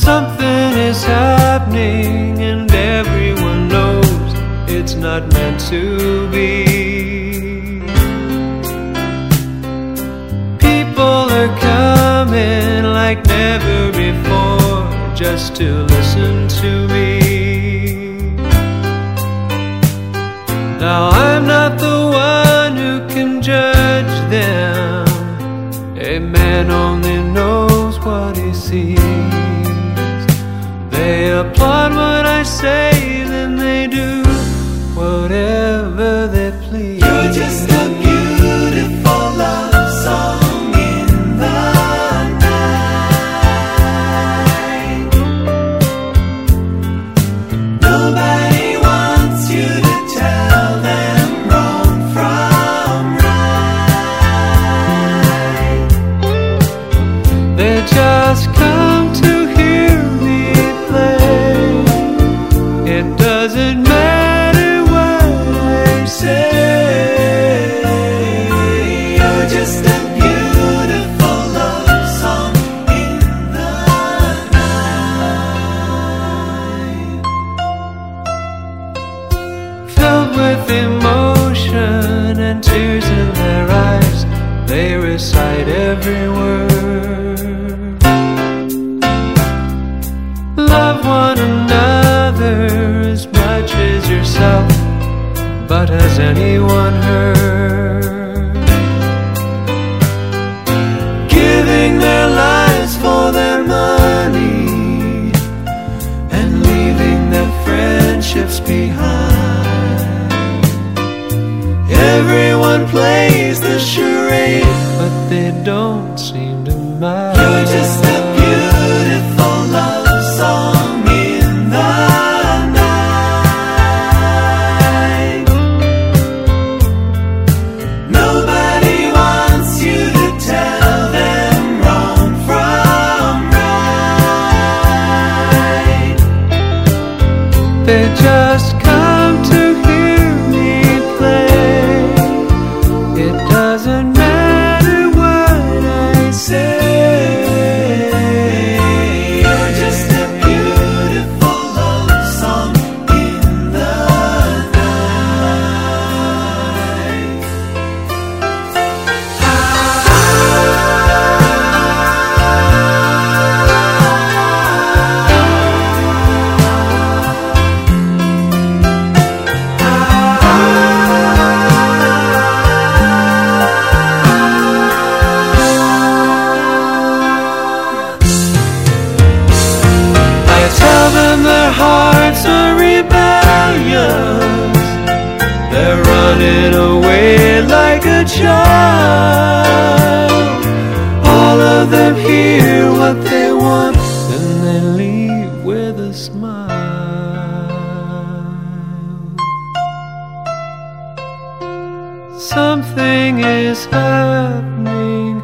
Something is happening, and everyone knows it's not meant to be. People are coming like never before just to listen to me. Now I'm not the one who can judge them. A man only knows what he sees. Applaud what I say, then they do whatever they please. But has anyone heard? Giving their lives for their money and leaving their friendships behind. Everyone plays the charade, but they don't seem to mind. You're just a They running away like a child. All of them hear what they want, then they leave with a smile. Something is happening